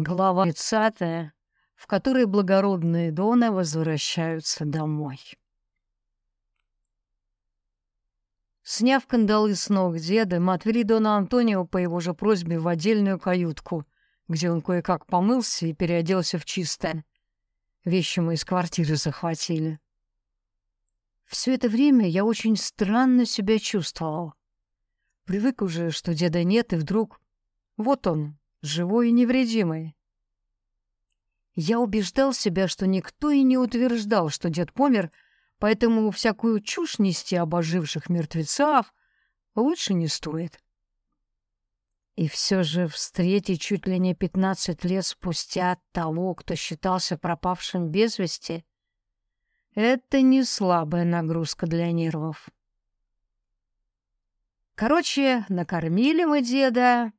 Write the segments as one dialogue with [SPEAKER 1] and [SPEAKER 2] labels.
[SPEAKER 1] Глава 30, в которой благородные Доны возвращаются домой. Сняв кандалы с ног деда, мы отвели Дона Антонио по его же просьбе в отдельную каютку, где он кое-как помылся и переоделся в чистое. Вещи мы из квартиры захватили. Все это время я очень странно себя чувствовал. Привык уже, что деда нет, и вдруг... Вот он, живой и невредимый. Я убеждал себя, что никто и не утверждал, что дед помер, поэтому всякую чушь нести об оживших мертвецах лучше не стоит. И все же встретить чуть ли не пятнадцать лет спустя того, кто считался пропавшим без вести, это не слабая нагрузка для нервов. Короче, накормили мы деда,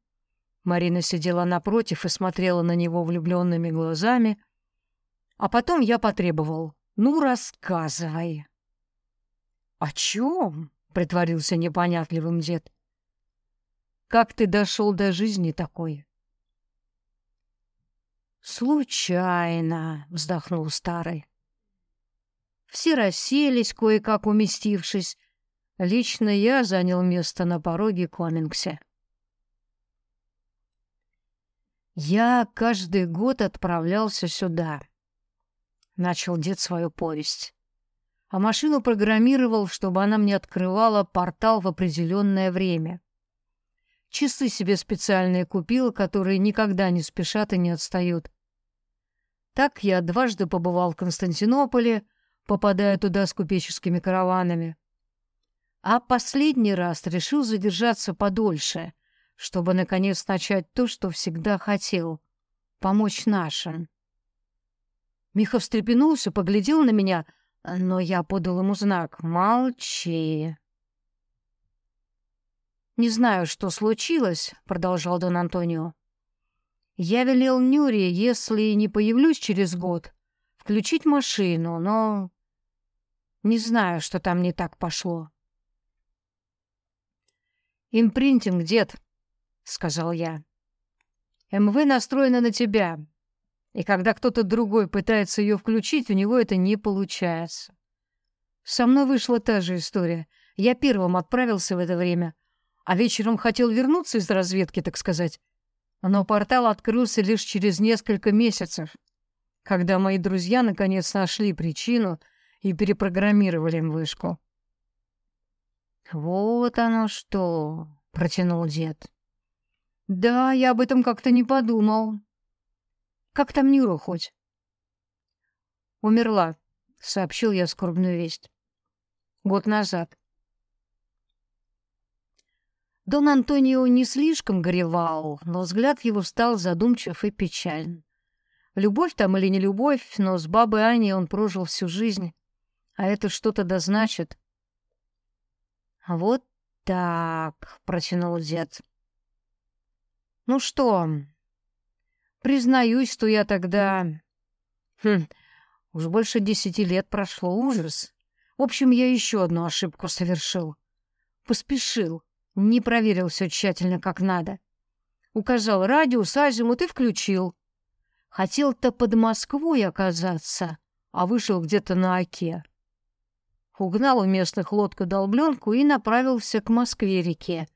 [SPEAKER 1] Марина сидела напротив и смотрела на него влюбленными глазами. А потом я потребовал. «Ну, рассказывай». «О чем?» — притворился непонятливым дед. «Как ты дошел до жизни такой?» «Случайно», — вздохнул старый. Все расселись, кое-как уместившись. Лично я занял место на пороге Комингсе. Я каждый год отправлялся сюда. Начал дед свою повесть. А машину программировал, чтобы она мне открывала портал в определенное время. Часы себе специальные купил, которые никогда не спешат и не отстают. Так я дважды побывал в Константинополе, попадая туда с купеческими караванами. А последний раз решил задержаться подольше, чтобы, наконец, начать то, что всегда хотел — помочь нашим. Миха встрепенулся, поглядел на меня, но я подал ему знак «Молчи». «Не знаю, что случилось», — продолжал Дон Антонио. «Я велел Нюре, если не появлюсь через год, включить машину, но не знаю, что там не так пошло». «Импринтинг, дед», сказал я. МВ настроена на тебя, и когда кто-то другой пытается ее включить, у него это не получается. Со мной вышла та же история. Я первым отправился в это время, а вечером хотел вернуться из разведки, так сказать. Но портал открылся лишь через несколько месяцев, когда мои друзья наконец нашли причину и перепрограммировали им вышку. «Вот оно что!» — протянул дед. Да, я об этом как-то не подумал. Как там Нюра хоть? Умерла, сообщил я скорбную весть. Год назад. Дон Антонио не слишком горевал, но взгляд его стал задумчив и печален. Любовь там или не любовь, но с бабой Аней он прожил всю жизнь, а это что-то да значит. «Вот так», — протянул дед. Ну что, признаюсь, что я тогда... Хм, уж больше десяти лет прошло, ужас. В общем, я еще одну ошибку совершил. Поспешил, не проверил все тщательно, как надо. Указал радиус, азимут и включил. Хотел-то под Москвой оказаться, а вышел где-то на оке. Угнал у местных лодку-долбленку и направился к Москве-реке.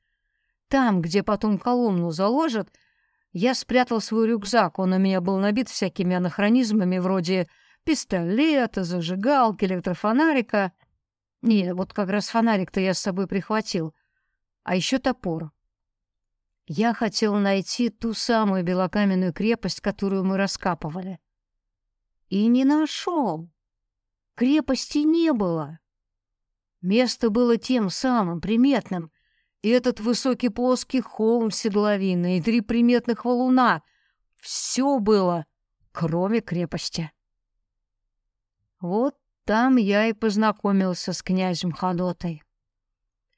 [SPEAKER 1] Там, где потом колонну заложат, я спрятал свой рюкзак. Он у меня был набит всякими анахронизмами вроде пистолета, зажигалки, электрофонарика. Не, вот как раз фонарик-то я с собой прихватил. А еще топор. Я хотел найти ту самую белокаменную крепость, которую мы раскапывали. И не нашел. Крепости не было. Место было тем самым приметным, и этот высокий плоский холм седловины, и три приметных валуна. Все было, кроме крепости. Вот там я и познакомился с князем Ходотой.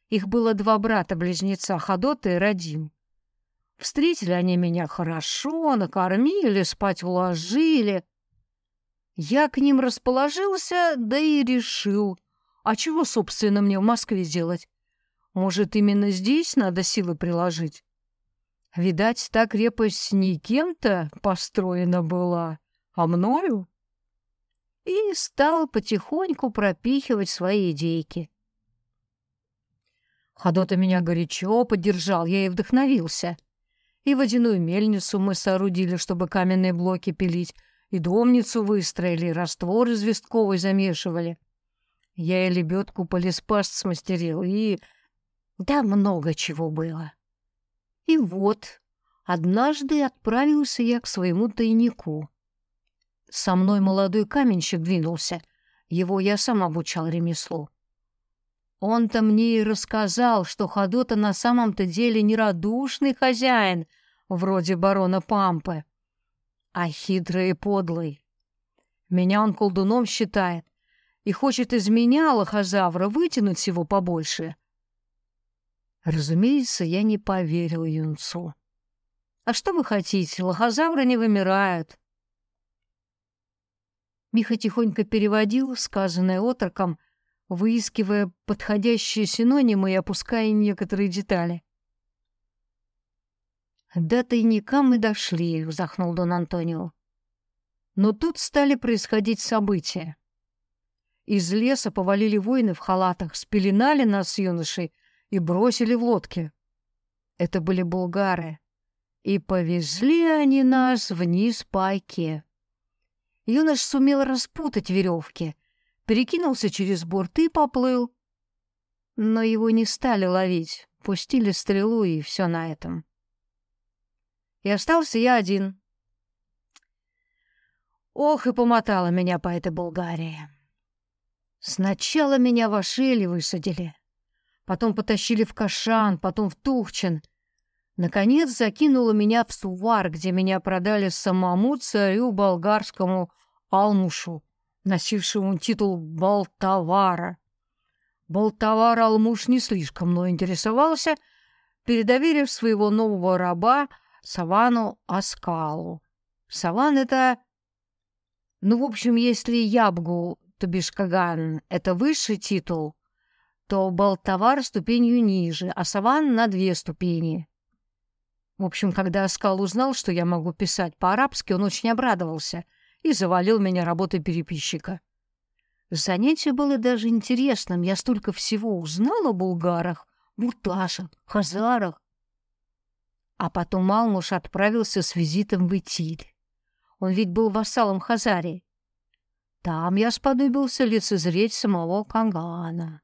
[SPEAKER 1] Их было два брата-близнеца, Ходота и Радим. Встретили они меня хорошо, накормили, спать уложили. Я к ним расположился, да и решил, а чего, собственно, мне в Москве делать? Может, именно здесь надо силы приложить? Видать, та крепость не кем-то построена была, а мною. И стал потихоньку пропихивать свои идейки. Ходота меня горячо поддержал, я и вдохновился. И водяную мельницу мы соорудили, чтобы каменные блоки пилить, и домницу выстроили, и раствор известковый замешивали. Я и лебедку полиспаст смастерил, и... Да много чего было. И вот, однажды отправился я к своему тайнику. Со мной молодой каменщик двинулся. Его я сам обучал ремеслу. Он-то мне и рассказал, что Ходота на самом-то деле не радушный хозяин, вроде барона Пампы, а хитрый и подлый. Меня он колдуном считает и хочет из меня, лохозавра, вытянуть его побольше. Разумеется, я не поверил юнцу. А что вы хотите, лохозавры не вымирают. Миха тихонько переводил сказанное отроком, выискивая подходящие синонимы и опуская некоторые детали. «До тайника мы дошли», — вздохнул Дон Антонио. Но тут стали происходить события. Из леса повалили воины в халатах, спеленали нас с юношей и бросили в лодки. Это были булгары. И повезли они нас вниз по оке. Юнош сумел распутать веревки — перекинулся через борт и поплыл. Но его не стали ловить, пустили стрелу, и все на этом. И остался я один. Ох, и помотала меня по этой Болгарии. Сначала меня в Ашеле высадили, потом потащили в Кашан, потом в Тухчин. Наконец закинуло меня в Сувар, где меня продали самому царю болгарскому Алмушу носившему титул Болтавара. Болтавар Алмуш не слишком мной интересовался, передоверив своего нового раба Савану Аскалу. Саван — это... Ну, в общем, если Ябгу, то бишь Каган, это высший титул, то Болтавар ступенью ниже, а Саван на две ступени. В общем, когда Аскал узнал, что я могу писать по-арабски, он очень обрадовался — и завалил меня работой переписчика. Занятие было даже интересным. Я столько всего узнал о булгарах, бурташах, хазарах. А потом Алмуш отправился с визитом в Итиль. Он ведь был вассалом Хазарии. Там я сподобился лицезреть самого Кангана.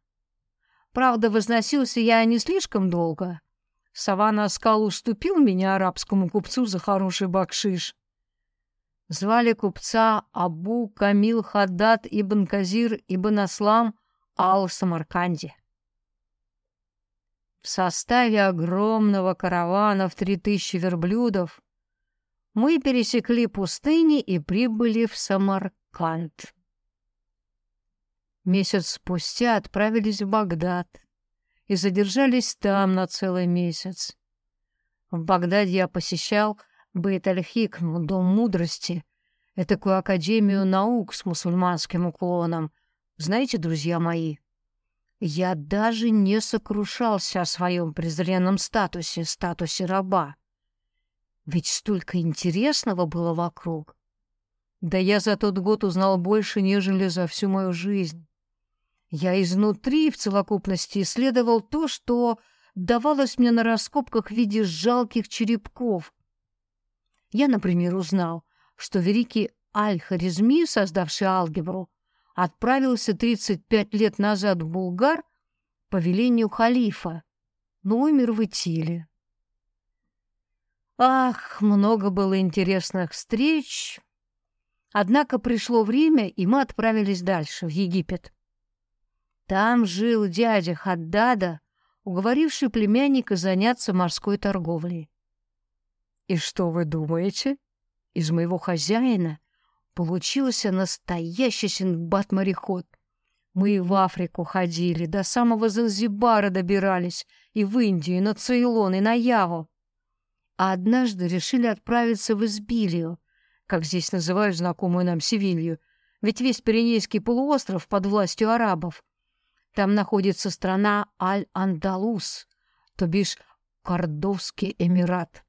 [SPEAKER 1] Правда, возносился я не слишком долго. Савана Аскал уступил меня арабскому купцу за хороший бакшиш. Звали купца Абу Камил Хаддат ибн Казир ибн Аслам ал-Самарканди. В составе огромного каравана в три тысячи верблюдов мы пересекли пустыни и прибыли в Самарканд. Месяц спустя отправились в Багдад и задержались там на целый месяц. В Багдаде я посещал Бейт аль-Хикм, Дом мудрости, этакую академию наук с мусульманским уклоном. Знаете, друзья мои, я даже не сокрушался о своем презренном статусе, статусе раба. Ведь столько интересного было вокруг. Да я за тот год узнал больше, нежели за всю мою жизнь. Я изнутри в целокупности исследовал то, что давалось мне на раскопках в виде жалких черепков, я, например, узнал, что великий Аль-Харизми, создавший алгебру, отправился 35 лет назад в Булгар по велению халифа, но умер в Итиле. Ах, много было интересных встреч. Однако пришло время, и мы отправились дальше, в Египет. Там жил дядя Хаддада, уговоривший племянника заняться морской торговлей. И что вы думаете? Из моего хозяина получился настоящий синдбад-мореход. Мы и в Африку ходили, до самого Занзибара добирались, и в Индию, и на Цейлон, и на Яву. А однажды решили отправиться в Избилию, как здесь называют знакомую нам Севилью, ведь весь Пиренейский полуостров под властью арабов. Там находится страна Аль-Андалус, то бишь Кордовский Эмират.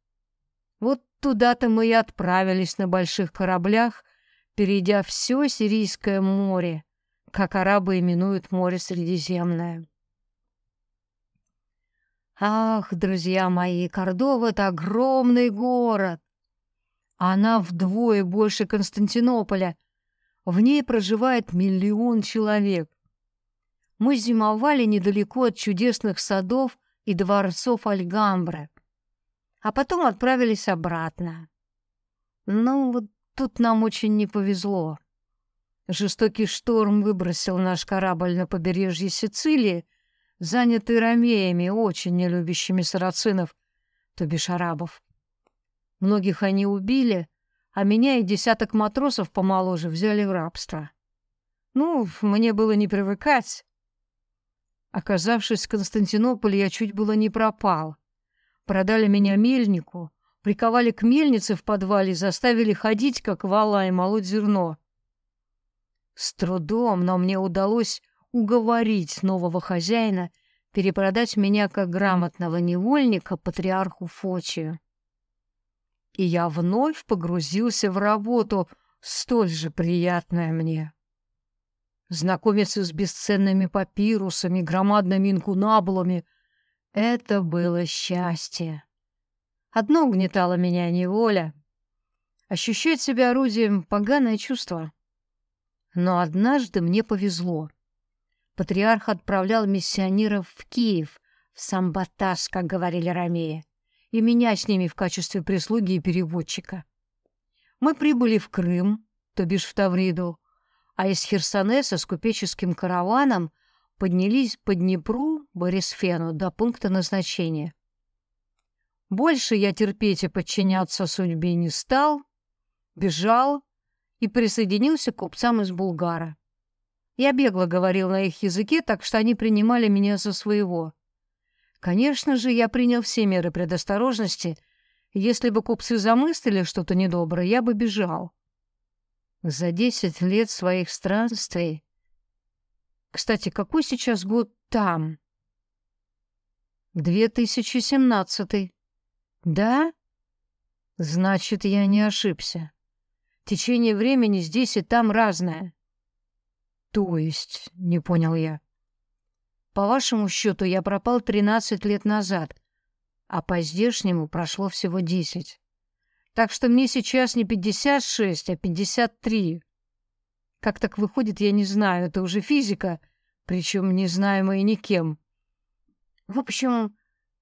[SPEAKER 1] Вот туда-то мы и отправились на больших кораблях, перейдя все Сирийское море, как арабы именуют море Средиземное. Ах, друзья мои, Кордова — это огромный город. Она вдвое больше Константинополя. В ней проживает миллион человек. Мы зимовали недалеко от чудесных садов и дворцов Альгамбры, а потом отправились обратно. Ну, вот тут нам очень не повезло. Жестокий шторм выбросил наш корабль на побережье Сицилии, занятый ромеями, очень не любящими сарацинов, то бишь арабов. Многих они убили, а меня и десяток матросов помоложе взяли в рабство. Ну, мне было не привыкать. Оказавшись в Константинополе, я чуть было не пропал. Продали меня мельнику, приковали к мельнице в подвале, заставили ходить, как вала, и молоть зерно. С трудом, но мне удалось уговорить нового хозяина перепродать меня как грамотного невольника патриарху Фочию и я вновь погрузился в работу, столь же приятная мне. Знакомиться с бесценными папирусами, громадными инкунабулами — это было счастье. Одно угнетало меня неволя. Ощущать себя орудием — поганое чувство. Но однажды мне повезло. Патриарх отправлял миссионеров в Киев, в Самбатас, как говорили ромеи и меня с ними в качестве прислуги и переводчика. Мы прибыли в Крым, то бишь в Тавриду, а из Херсонеса с купеческим караваном поднялись по Днепру, Борисфену, до пункта назначения. Больше я терпеть и подчиняться судьбе не стал, бежал и присоединился к купцам из Булгара. Я бегло говорил на их языке, так что они принимали меня за своего. Конечно же, я принял все меры предосторожности. Если бы купцы замыслили что-то недоброе, я бы бежал. За десять лет своих странствий... Кстати, какой сейчас год там? 2017. Да? Значит, я не ошибся. Течение времени здесь и там разное. То есть, не понял я. По вашему счету, я пропал 13 лет назад, а по здешнему прошло всего 10. Так что мне сейчас не 56, а 53. Как так выходит, я не знаю, это уже физика, причем не знаемая никем. В общем,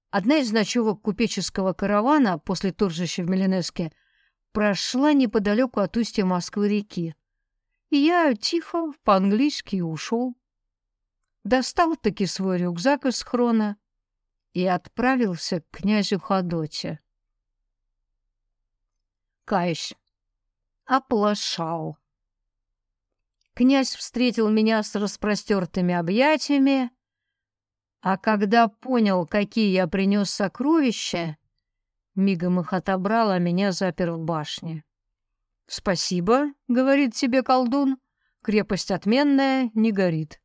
[SPEAKER 1] одна из ночевок купеческого каравана после торжища в Меленеске прошла неподалеку от устья Москвы-реки. И я тихо по-английски ушел достал-таки свой рюкзак из хрона и отправился к князю Ходоте. Каюсь, оплошал. Князь встретил меня с распростертыми объятиями, а когда понял, какие я принес сокровища, мигом их отобрал, а меня запер в башне. «Спасибо», — говорит себе колдун, — «крепость отменная, не горит».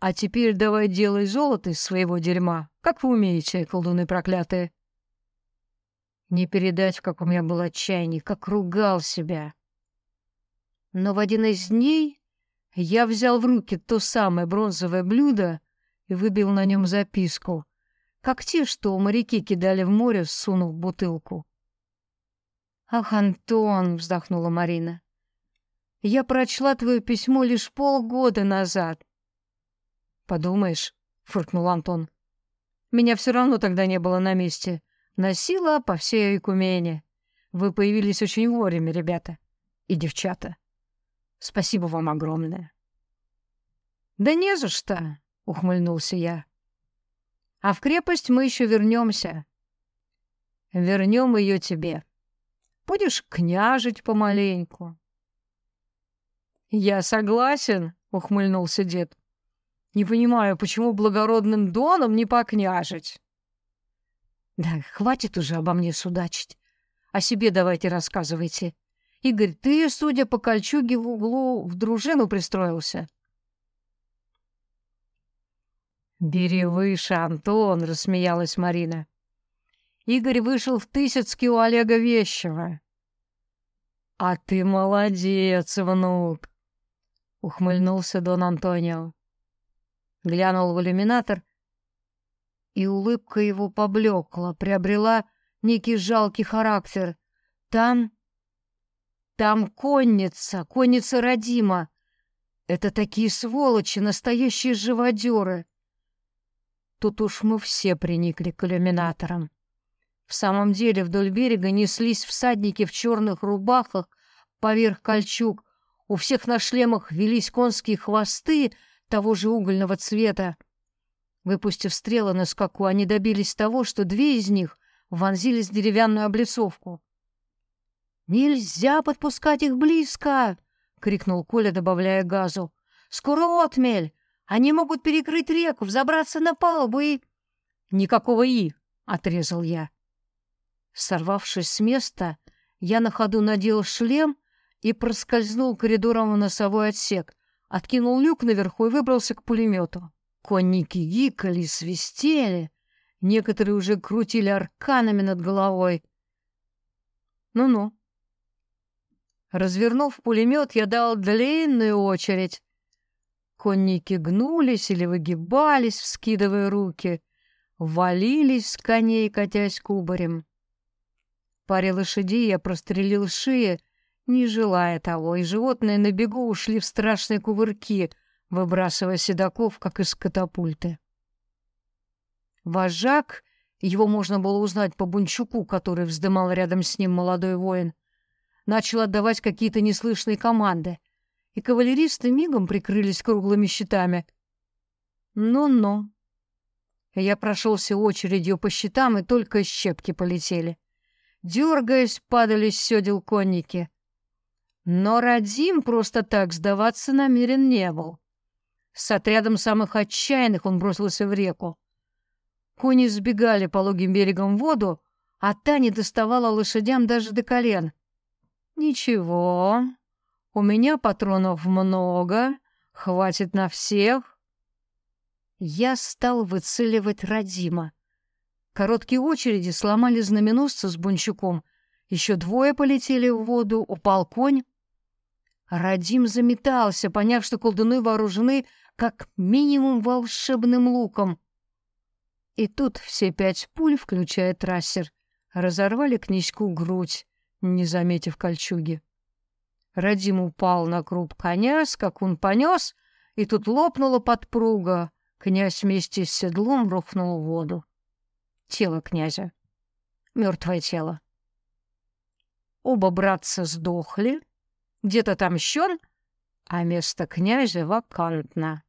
[SPEAKER 1] А теперь давай делай золото из своего дерьма, как вы умеете, колдуны проклятые. Не передать, в каком я был отчаянии, как ругал себя. Но в один из дней я взял в руки то самое бронзовое блюдо и выбил на нем записку, как те, что моряки кидали в море, сунув бутылку. «Ах, Антон!» — вздохнула Марина. «Я прочла твое письмо лишь полгода назад, «Подумаешь», — фыркнул Антон. «Меня все равно тогда не было на месте. Носила по всей Экумене. Вы появились очень вовремя, ребята. И девчата. Спасибо вам огромное». «Да не за что», — ухмыльнулся я. «А в крепость мы еще вернемся. Вернем ее тебе. Будешь княжить помаленьку». «Я согласен», — ухмыльнулся дед. Не понимаю, почему благородным доном не покняжить. Да хватит уже обо мне судачить. О себе давайте рассказывайте. Игорь, ты, судя по кольчуге в углу, в дружину пристроился. «Бери выше, Антон!» — рассмеялась Марина. Игорь вышел в Тысяцкий у Олега Вещева. «А ты молодец, внук!» — ухмыльнулся Дон Антонио. Глянул в иллюминатор, и улыбка его поблекла, приобрела некий жалкий характер. Там... там конница, конница родима. Это такие сволочи, настоящие живодеры. Тут уж мы все приникли к иллюминаторам. В самом деле вдоль берега неслись всадники в черных рубахах поверх кольчуг. У всех на шлемах велись конские хвосты того же угольного цвета. Выпустив стрелы на скаку, они добились того, что две из них вонзились в деревянную облицовку. «Нельзя подпускать их близко!» — крикнул Коля, добавляя газу. «Скоро отмель! Они могут перекрыть реку, взобраться на палубу и...» «Никакого «и», — отрезал я. Сорвавшись с места, я на ходу надел шлем и проскользнул коридором в носовой отсек, откинул люк наверху и выбрался к пулемету. Конники гикали, свистели, некоторые уже крутили арканами над головой. Ну-ну. Развернув пулемет, я дал длинную очередь. Конники гнулись или выгибались, вскидывая руки, валились с коней, катясь кубарем. Паре лошадей я прострелил шеи, не желая того, и животные на бегу ушли в страшные кувырки, выбрасывая седаков, как из катапульты. Вожак, его можно было узнать по бунчуку, который вздымал рядом с ним молодой воин, начал отдавать какие-то неслышные команды, и кавалеристы мигом прикрылись круглыми щитами. Ну-ну. Я прошелся очередью по щитам, и только щепки полетели. Дергаясь, падали с седел конники. Но Радим просто так сдаваться намерен не был. С отрядом самых отчаянных он бросился в реку. Кони сбегали пологим берегом в воду, а та не доставала лошадям даже до колен. «Ничего, у меня патронов много, хватит на всех». Я стал выцеливать Радима. Короткие очереди сломали знаменосца с бунчуком. Еще двое полетели в воду, упал конь. Радим заметался, поняв, что колдуны вооружены как минимум волшебным луком. И тут все пять пуль, включая трассер, разорвали князьку грудь, не заметив кольчуги. Радим упал на круп коня, скакун понес, и тут лопнула подпруга. Князь вместе с седлом рухнул в воду тело князя. Мертвое тело. Оба братца сдохли, где-то там щен, а место князя вакантно.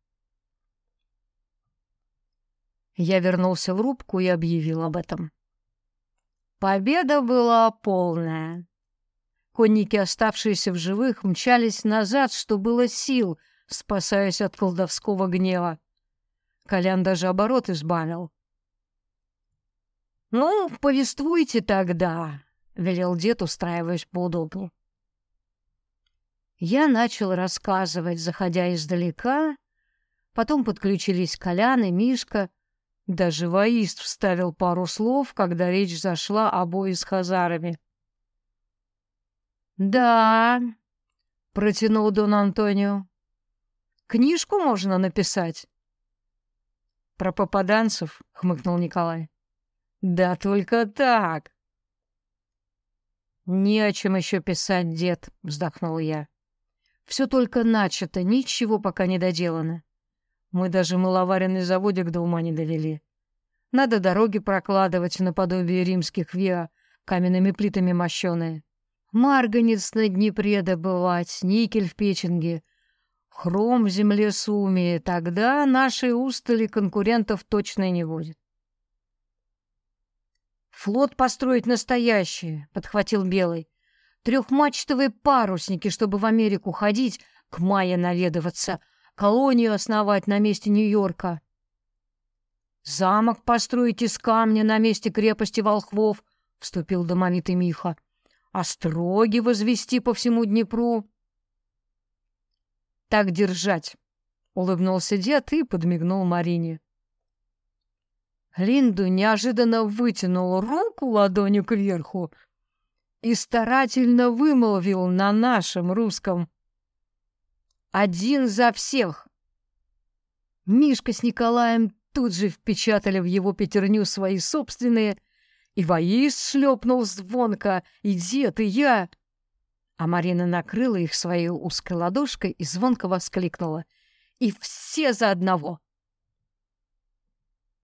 [SPEAKER 1] Я вернулся в рубку и объявил об этом. Победа была полная. Конники, оставшиеся в живых, мчались назад, что было сил, спасаясь от колдовского гнева. Колян даже оборот избавил. «Ну, повествуйте тогда», — велел дед, устраиваясь поудобнее. Я начал рассказывать, заходя издалека, потом подключились Колян и Мишка, даже воист вставил пару слов, когда речь зашла о бое с хазарами. «Да», — протянул Дон Антонио, — «книжку можно написать». «Про попаданцев», — хмыкнул Николай. Да только так. Не о чем еще писать, дед, вздохнул я. Все только начато, ничего пока не доделано. Мы даже маловаренный заводик до ума не довели. Надо дороги прокладывать наподобие римских виа, каменными плитами мощеные. Марганец на Днепре добывать, никель в Печенге, хром в земле Суми. Тогда нашей устали конкурентов точно не будет. Флот построить настоящий, подхватил Белый. Трехмачтовые парусники, чтобы в Америку ходить, к Майе наведываться, колонию основать на месте Нью-Йорка. Замок построить из камня на месте крепости волхвов, вступил домовитый Миха. Остроги возвести по всему Днепру. Так держать, улыбнулся дед и подмигнул Марине. Линду неожиданно вытянул руку ладонью кверху и старательно вымолвил на нашем русском «Один за всех!» Мишка с Николаем тут же впечатали в его пятерню свои собственные, и воист шлепнул звонко, и дед, и я. А Марина накрыла их своей узкой ладошкой и звонко воскликнула. «И все за одного!